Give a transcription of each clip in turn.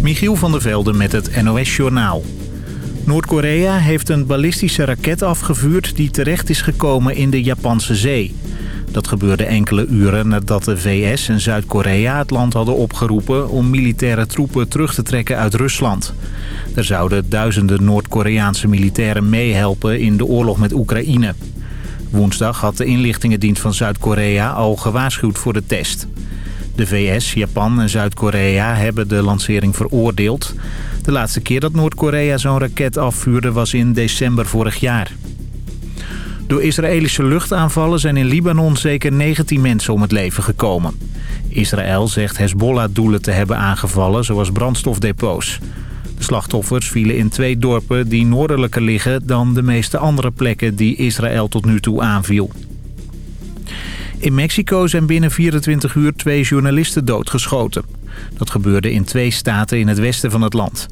Michiel van der Velde met het NOS-journaal. Noord-Korea heeft een ballistische raket afgevuurd die terecht is gekomen in de Japanse zee. Dat gebeurde enkele uren nadat de VS en Zuid-Korea het land hadden opgeroepen... om militaire troepen terug te trekken uit Rusland. Er zouden duizenden Noord-Koreaanse militairen meehelpen in de oorlog met Oekraïne. Woensdag had de inlichtingendienst van Zuid-Korea al gewaarschuwd voor de test. De VS, Japan en Zuid-Korea hebben de lancering veroordeeld. De laatste keer dat Noord-Korea zo'n raket afvuurde was in december vorig jaar. Door Israëlische luchtaanvallen zijn in Libanon zeker 19 mensen om het leven gekomen. Israël zegt Hezbollah-doelen te hebben aangevallen, zoals brandstofdepots. De slachtoffers vielen in twee dorpen die noordelijker liggen... dan de meeste andere plekken die Israël tot nu toe aanviel. In Mexico zijn binnen 24 uur twee journalisten doodgeschoten. Dat gebeurde in twee staten in het westen van het land.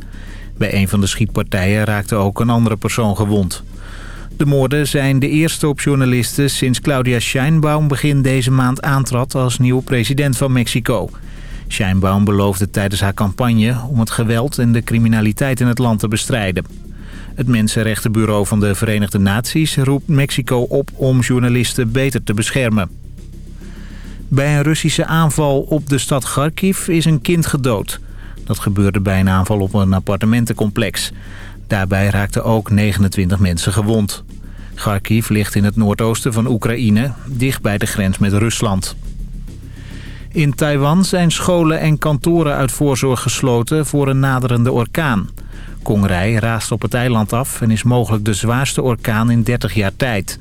Bij een van de schietpartijen raakte ook een andere persoon gewond. De moorden zijn de eerste op journalisten sinds Claudia Scheinbaum begin deze maand aantrad als nieuwe president van Mexico. Scheinbaum beloofde tijdens haar campagne om het geweld en de criminaliteit in het land te bestrijden. Het Mensenrechtenbureau van de Verenigde Naties roept Mexico op om journalisten beter te beschermen. Bij een Russische aanval op de stad Kharkiv is een kind gedood. Dat gebeurde bij een aanval op een appartementencomplex. Daarbij raakten ook 29 mensen gewond. Kharkiv ligt in het noordoosten van Oekraïne, dicht bij de grens met Rusland. In Taiwan zijn scholen en kantoren uit voorzorg gesloten voor een naderende orkaan. Kongrij raast op het eiland af en is mogelijk de zwaarste orkaan in 30 jaar tijd.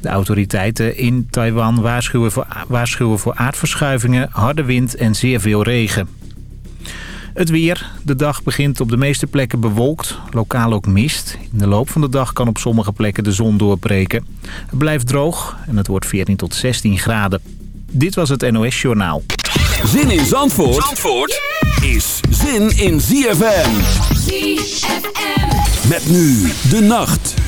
De autoriteiten in Taiwan waarschuwen voor, waarschuwen voor aardverschuivingen, harde wind en zeer veel regen. Het weer. De dag begint op de meeste plekken bewolkt. Lokaal ook mist. In de loop van de dag kan op sommige plekken de zon doorbreken. Het blijft droog en het wordt 14 tot 16 graden. Dit was het NOS Journaal. Zin in Zandvoort, Zandvoort is zin in ZFM. ZFM. Met nu de nacht.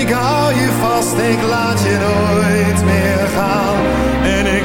ik hou je vast, ik laat je nooit meer gaan. En ik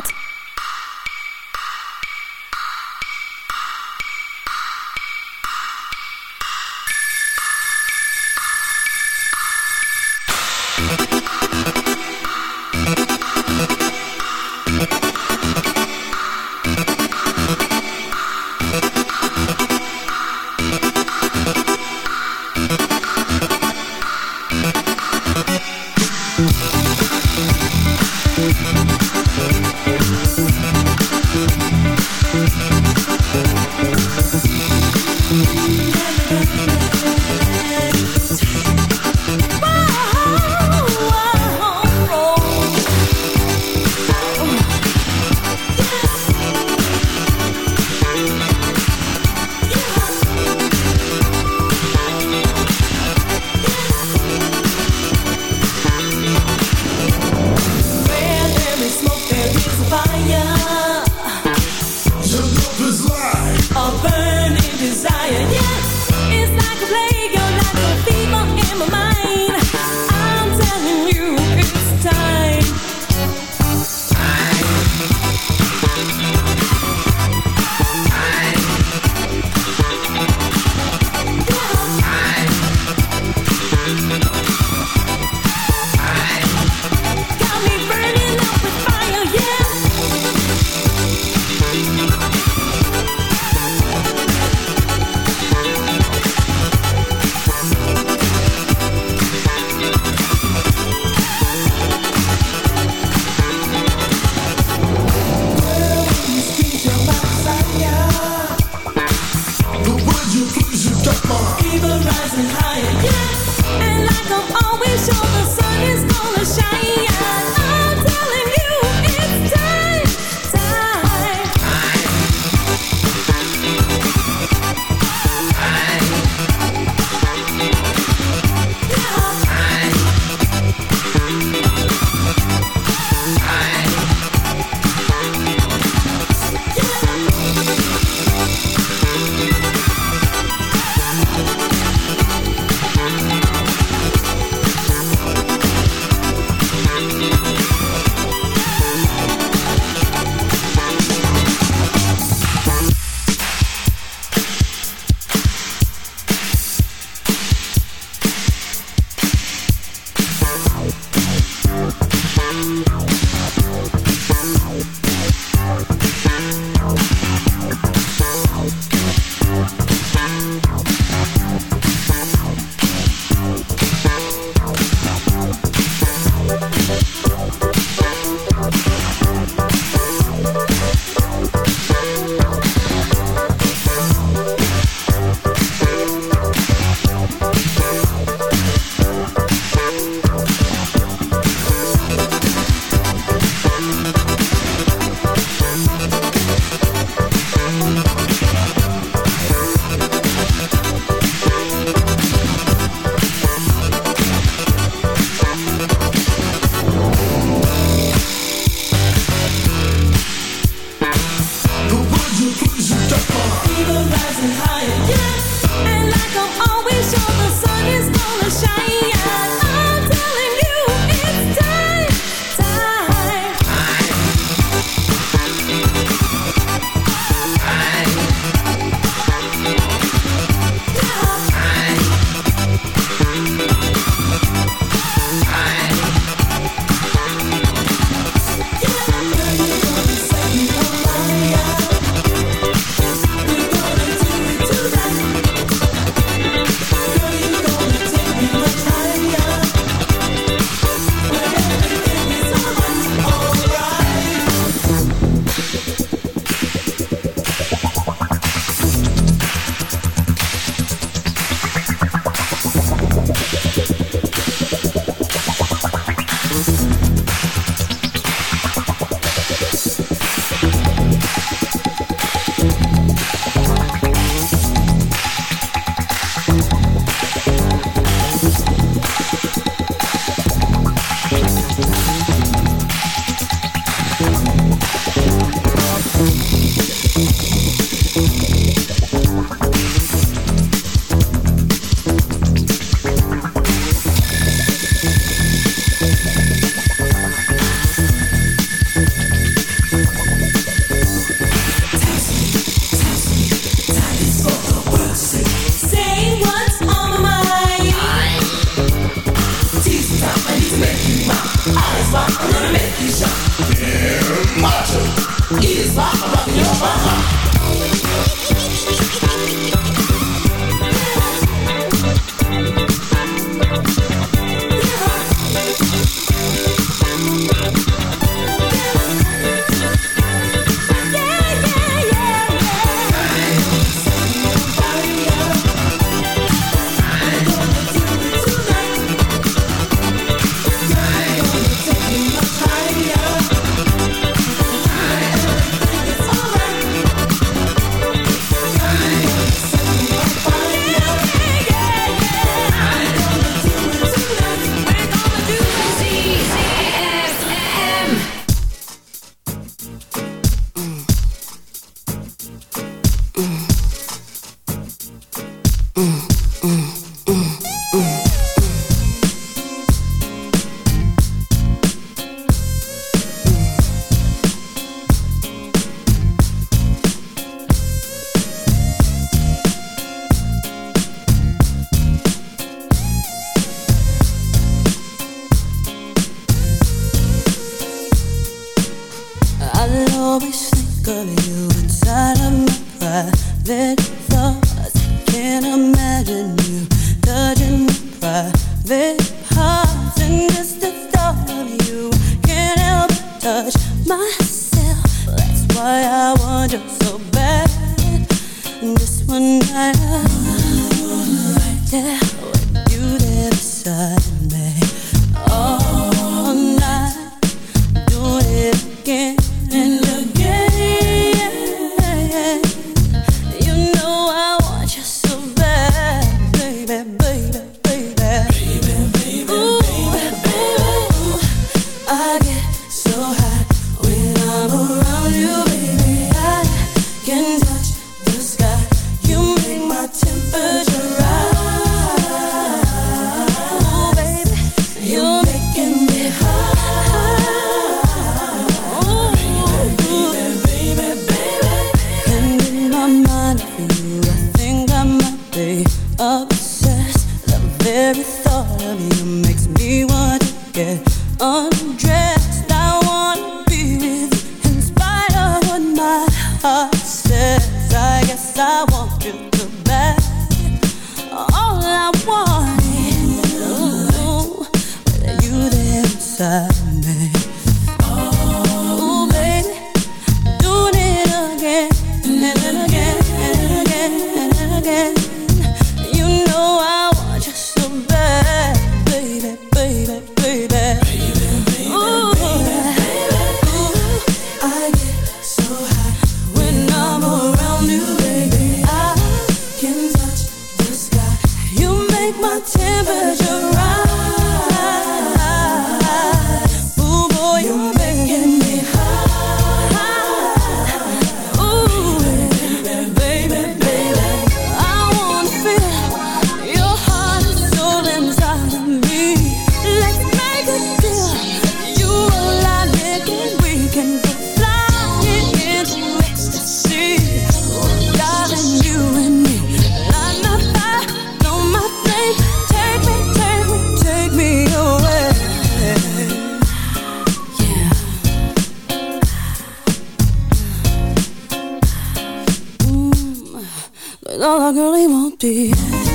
cada won't be.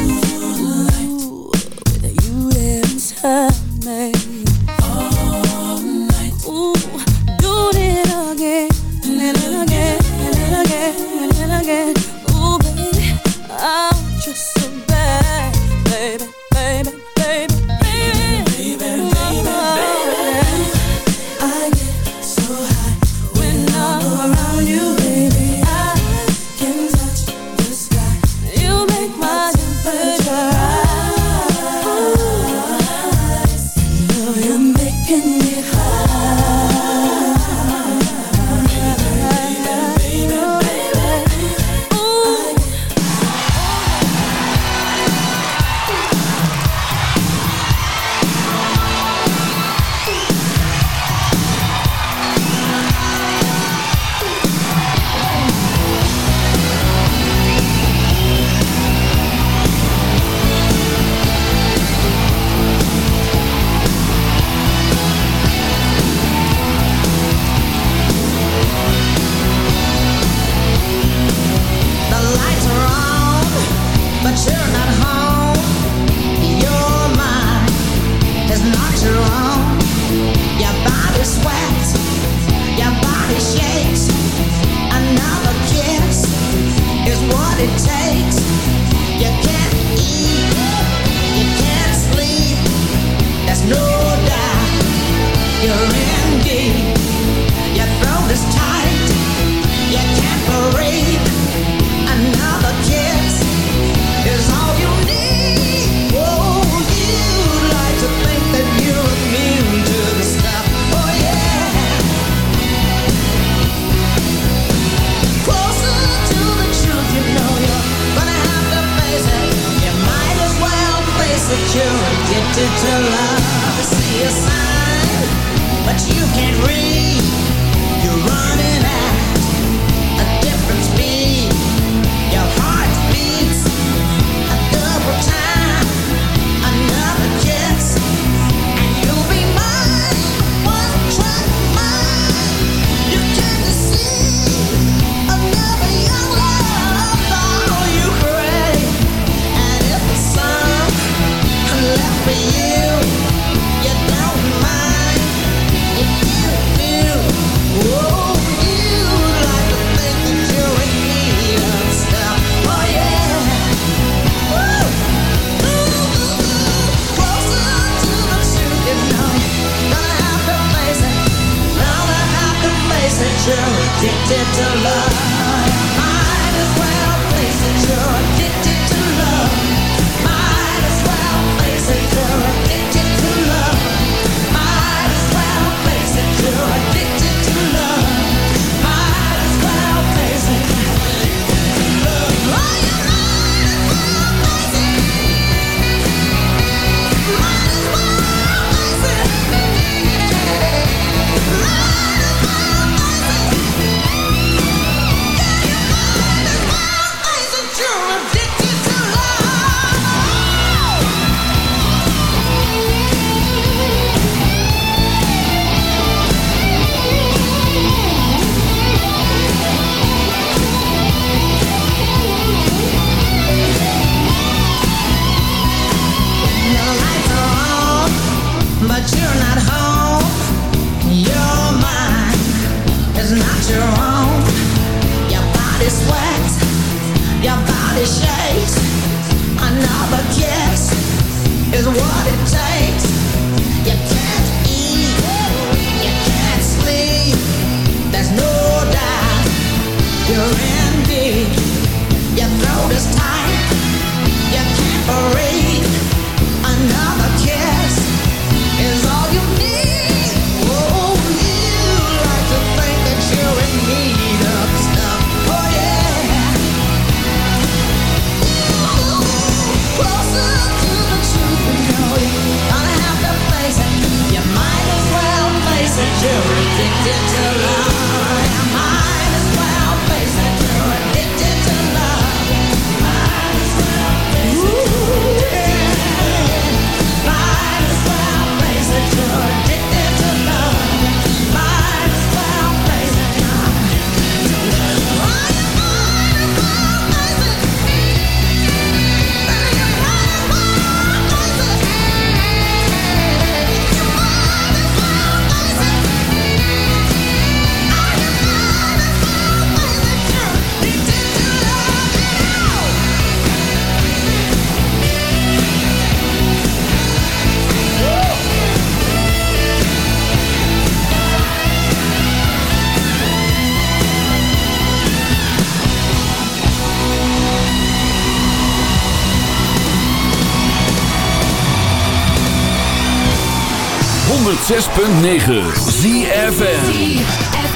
106.9 ZFN